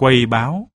quầy báo.